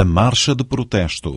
a marcha de protesto.